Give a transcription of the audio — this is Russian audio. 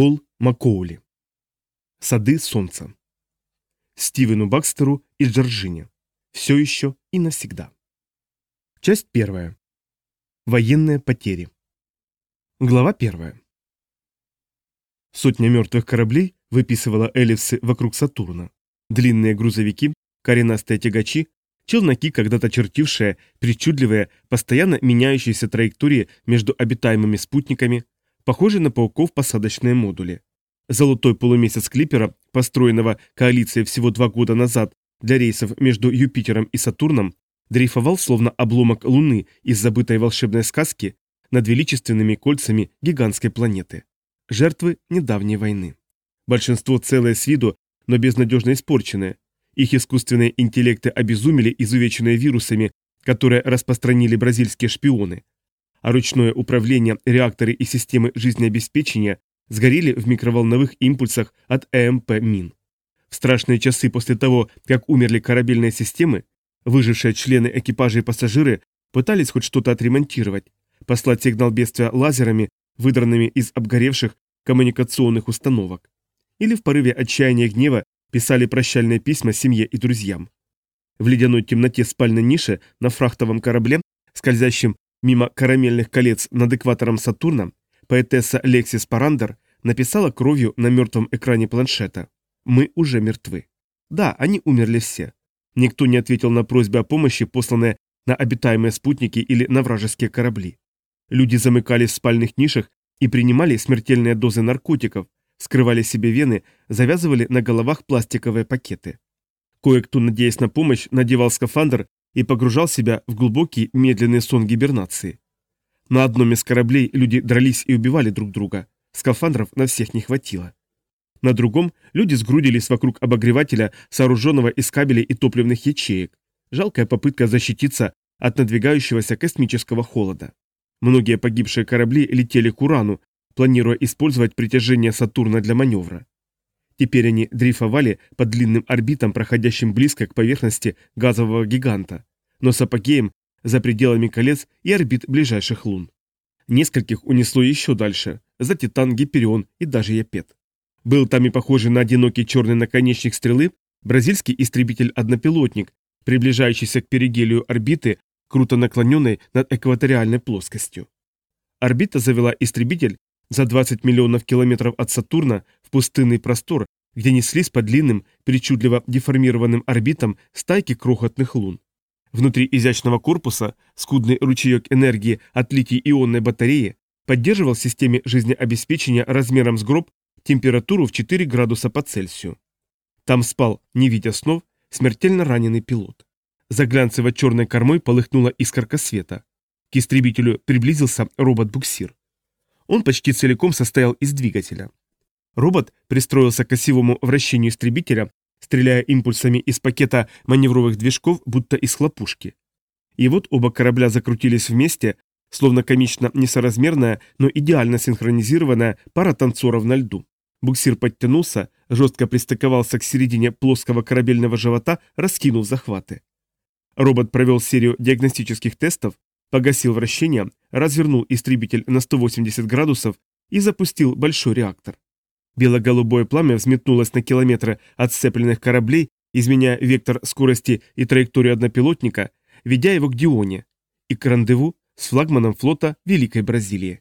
Пол Макоули. Сады солнца. Стивену Бакстеру и Джорджине. Все еще и навсегда. Часть первая. Военные потери. Глава первая. Сотня мертвых кораблей выписывала эллипсы вокруг Сатурна. Длинные грузовики, коренастые тягачи, челноки, когда-то чертившие причудливые, постоянно меняющиеся траектории между обитаемыми спутниками, похожие на пауков посадочные модули. Золотой полумесяц Клипера, построенного коалицией всего два года назад для рейсов между Юпитером и Сатурном, дрейфовал словно обломок Луны из забытой волшебной сказки над величественными кольцами гигантской планеты. Жертвы недавней войны. Большинство целое с виду, но безнадежно испорченное. Их искусственные интеллекты обезумели, изувеченные вирусами, которые распространили бразильские шпионы. А ручное управление, реакторы и системы жизнеобеспечения сгорели в микроволновых импульсах от ЭМП МИН. В страшные часы после того, как умерли корабельные системы, выжившие члены экипажа и пассажиры пытались хоть что-то отремонтировать, послать сигнал бедствия лазерами, выдранными из обгоревших коммуникационных установок. Или в порыве отчаяния и гнева писали прощальные письма семье и друзьям. В ледяной темноте спальной ниши на фрахтовом корабле, скользящем мимо карамельных колец над экватором Сатурна, поэтесса Лексис Парандер написала кровью на мертвом экране планшета. «Мы уже мертвы». Да, они умерли все. Никто не ответил на просьбы о помощи, посланные на обитаемые спутники или на вражеские корабли. Люди замыкались в спальных нишах и принимали смертельные дозы наркотиков, скрывали себе вены, завязывали на головах пластиковые пакеты. Кое-кто, надеясь на помощь, надевал скафандр и погружал себя в глубокий медленный сон гибернации. На одном из кораблей люди дрались и убивали друг друга. Скафандров на всех не хватило. На другом люди сгрудились вокруг обогревателя, сооруженного из кабелей и топливных ячеек. Жалкая попытка защититься от надвигающегося космического холода. Многие погибшие корабли летели к Урану, планируя использовать притяжение Сатурна для маневра. Теперь они дрейфовали по длинным орбитам, проходящим близко к поверхности газового гиганта, но с апогеем за пределами колец и орбит ближайших лун. Нескольких унесло еще дальше, за Титан, Гиперион и даже Япет. Был там и похожий на одинокий черный наконечник стрелы бразильский истребитель-однопилотник, приближающийся к перигелию орбиты, круто наклоненной над экваториальной плоскостью. Орбита завела истребитель за 20 миллионов километров от Сатурна в пустынный простор, где неслись по длинным, причудливо деформированным орбитам стайки крохотных лун. Внутри изящного корпуса скудный ручеек энергии от литий-ионной батареи поддерживал в системе жизнеобеспечения размером с гроб температуру в 4 градуса по Цельсию. Там спал, не видя снов, смертельно раненый пилот. За глянцево-черной кормой полыхнула искорка света. К истребителю приблизился робот-буксир. Он почти целиком состоял из двигателя. Робот пристроился к осевому вращению истребителя, стреляя импульсами из пакета маневровых движков, будто из хлопушки. И вот оба корабля закрутились вместе, словно комично несоразмерная, но идеально синхронизированная пара танцоров на льду. Буксир подтянулся, жестко пристыковался к середине плоского корабельного живота, раскинув захваты. Робот провел серию диагностических тестов, погасил вращение, развернул истребитель на 180 градусов и запустил большой реактор. Бело-голубое пламя взметнулось на километры от сцепленных кораблей, изменяя вектор скорости и траекторию однопилотника, ведя его к Дионе и к рандеву с флагманом флота Великой Бразилии.